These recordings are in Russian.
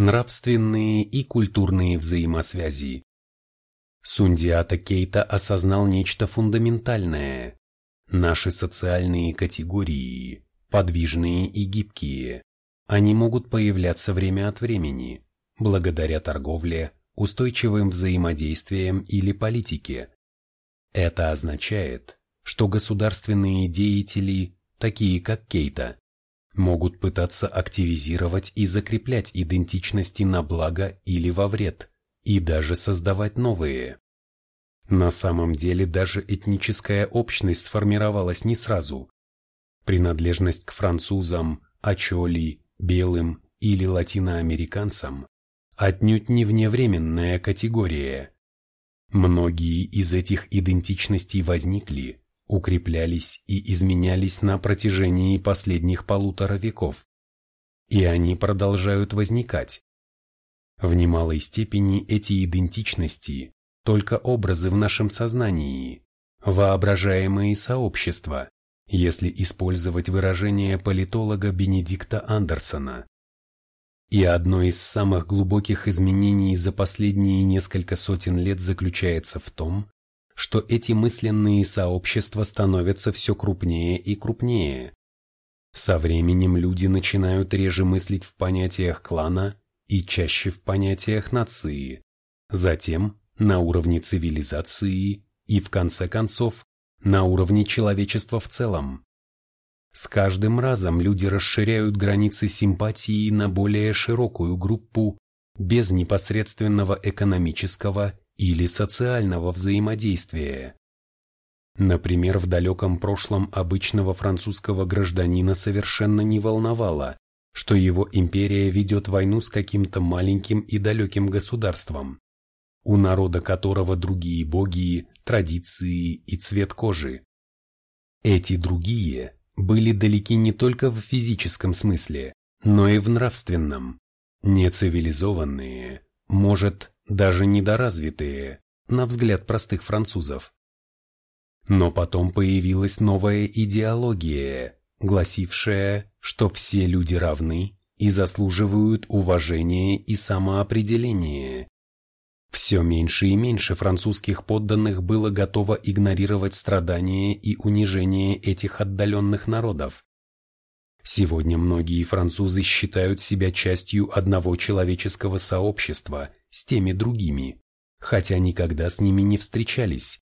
Нравственные и культурные взаимосвязи. Сундиата Кейта осознал нечто фундаментальное. Наши социальные категории, подвижные и гибкие, они могут появляться время от времени, благодаря торговле, устойчивым взаимодействиям или политике. Это означает, что государственные деятели, такие как Кейта, могут пытаться активизировать и закреплять идентичности на благо или во вред, и даже создавать новые. На самом деле даже этническая общность сформировалась не сразу. Принадлежность к французам, ачоли, белым или латиноамериканцам отнюдь не вневременная категория. Многие из этих идентичностей возникли, укреплялись и изменялись на протяжении последних полутора веков. И они продолжают возникать. В немалой степени эти идентичности – только образы в нашем сознании, воображаемые сообщества, если использовать выражение политолога Бенедикта Андерсона. И одно из самых глубоких изменений за последние несколько сотен лет заключается в том, что эти мысленные сообщества становятся все крупнее и крупнее. Со временем люди начинают реже мыслить в понятиях клана и чаще в понятиях нации, затем на уровне цивилизации и, в конце концов, на уровне человечества в целом. С каждым разом люди расширяют границы симпатии на более широкую группу без непосредственного экономического или социального взаимодействия. Например, в далеком прошлом обычного французского гражданина совершенно не волновало, что его империя ведет войну с каким-то маленьким и далеким государством, у народа которого другие боги, традиции и цвет кожи. Эти другие были далеки не только в физическом смысле, но и в нравственном. Нецивилизованные, может, даже недоразвитые, на взгляд простых французов. Но потом появилась новая идеология, гласившая, что все люди равны и заслуживают уважения и самоопределения. Все меньше и меньше французских подданных было готово игнорировать страдания и унижение этих отдаленных народов. Сегодня многие французы считают себя частью одного человеческого сообщества с теми другими, хотя никогда с ними не встречались.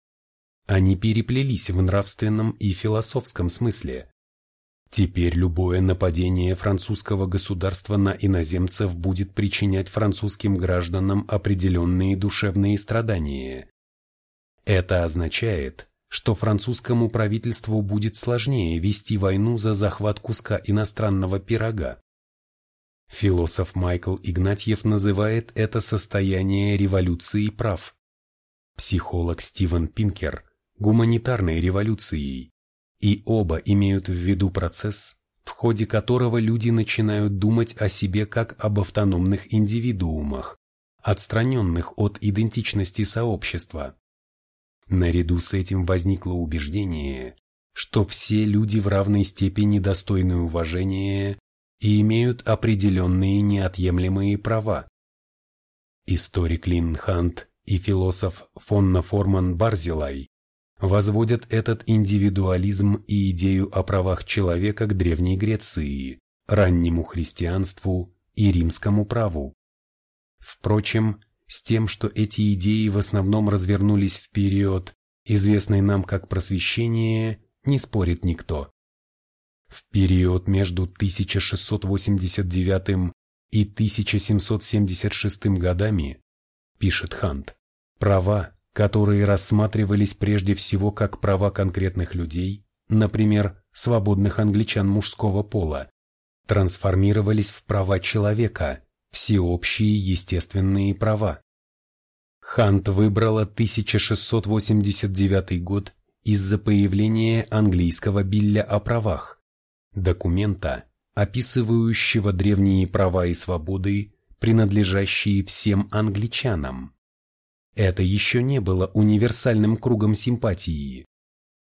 Они переплелись в нравственном и философском смысле, Теперь любое нападение французского государства на иноземцев будет причинять французским гражданам определенные душевные страдания. Это означает, что французскому правительству будет сложнее вести войну за захват куска иностранного пирога. Философ Майкл Игнатьев называет это состояние революции прав. Психолог Стивен Пинкер – гуманитарной революцией и оба имеют в виду процесс, в ходе которого люди начинают думать о себе как об автономных индивидуумах, отстраненных от идентичности сообщества. Наряду с этим возникло убеждение, что все люди в равной степени достойны уважения и имеют определенные неотъемлемые права. Историк Лин Хант и философ Фонна Форман Барзилай возводят этот индивидуализм и идею о правах человека к Древней Греции, раннему христианству и римскому праву. Впрочем, с тем, что эти идеи в основном развернулись в период, известный нам как просвещение, не спорит никто. В период между 1689 и 1776 годами, пишет Хант, права, которые рассматривались прежде всего как права конкретных людей, например, свободных англичан мужского пола, трансформировались в права человека, всеобщие естественные права. Хант выбрала 1689 год из-за появления английского билля о правах, документа, описывающего древние права и свободы, принадлежащие всем англичанам. Это еще не было универсальным кругом симпатии.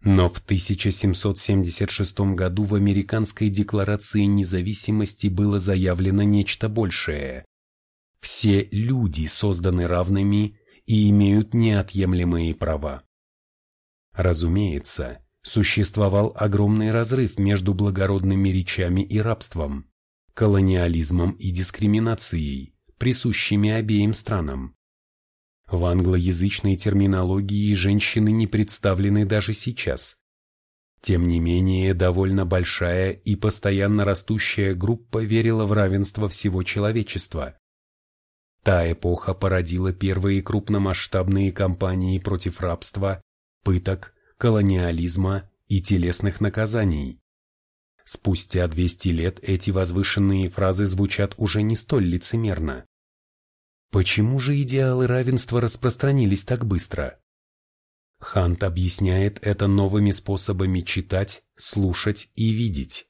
Но в 1776 году в Американской декларации независимости было заявлено нечто большее. все люди созданы равными и имеют неотъемлемые права. Разумеется, существовал огромный разрыв между благородными речами и рабством, колониализмом и дискриминацией, присущими обеим странам. В англоязычной терминологии женщины не представлены даже сейчас. Тем не менее, довольно большая и постоянно растущая группа верила в равенство всего человечества. Та эпоха породила первые крупномасштабные кампании против рабства, пыток, колониализма и телесных наказаний. Спустя 200 лет эти возвышенные фразы звучат уже не столь лицемерно. Почему же идеалы равенства распространились так быстро? Хант объясняет это новыми способами читать, слушать и видеть.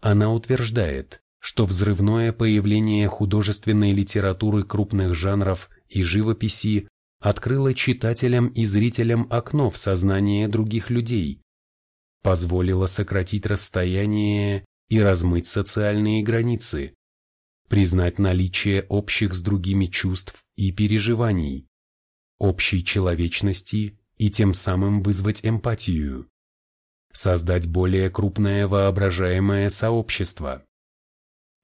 Она утверждает, что взрывное появление художественной литературы крупных жанров и живописи открыло читателям и зрителям окно в сознание других людей, позволило сократить расстояние и размыть социальные границы, признать наличие общих с другими чувств и переживаний, общей человечности и тем самым вызвать эмпатию, создать более крупное воображаемое сообщество.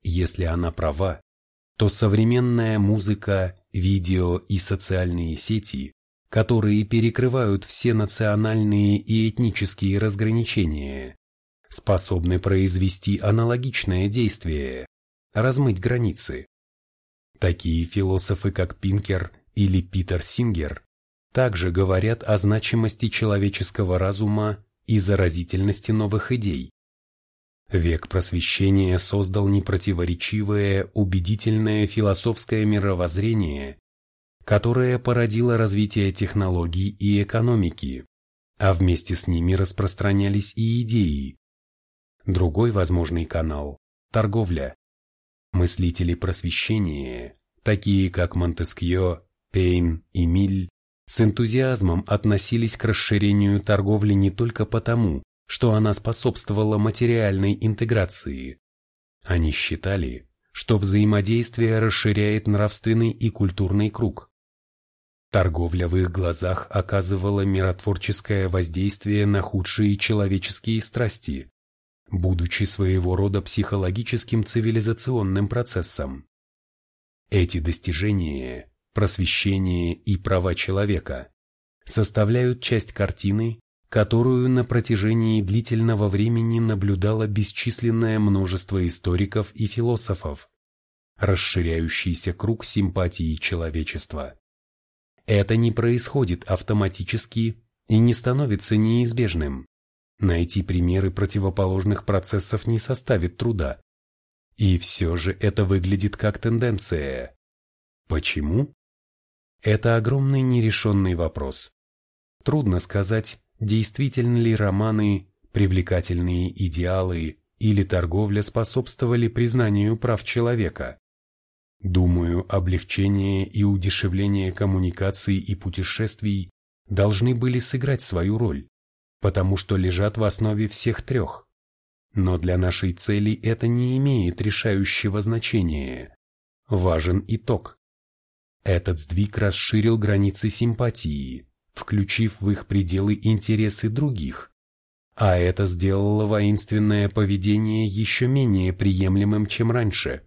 Если она права, то современная музыка, видео и социальные сети, которые перекрывают все национальные и этнические разграничения, способны произвести аналогичное действие, размыть границы. Такие философы, как Пинкер или Питер Сингер, также говорят о значимости человеческого разума и заразительности новых идей. Век просвещения создал непротиворечивое, убедительное философское мировоззрение, которое породило развитие технологий и экономики, а вместе с ними распространялись и идеи. Другой возможный канал – торговля. Мыслители просвещения, такие как Монтескье, Пейн и Миль, с энтузиазмом относились к расширению торговли не только потому, что она способствовала материальной интеграции. Они считали, что взаимодействие расширяет нравственный и культурный круг. Торговля в их глазах оказывала миротворческое воздействие на худшие человеческие страсти, будучи своего рода психологическим цивилизационным процессом. Эти достижения, просвещение и права человека составляют часть картины, которую на протяжении длительного времени наблюдало бесчисленное множество историков и философов, расширяющийся круг симпатии человечества. Это не происходит автоматически и не становится неизбежным. Найти примеры противоположных процессов не составит труда. И все же это выглядит как тенденция. Почему? Это огромный нерешенный вопрос. Трудно сказать, действительно ли романы, привлекательные идеалы или торговля способствовали признанию прав человека. Думаю, облегчение и удешевление коммуникаций и путешествий должны были сыграть свою роль, потому что лежат в основе всех трех. Но для нашей цели это не имеет решающего значения. Важен итог. Этот сдвиг расширил границы симпатии, включив в их пределы интересы других, а это сделало воинственное поведение еще менее приемлемым, чем раньше.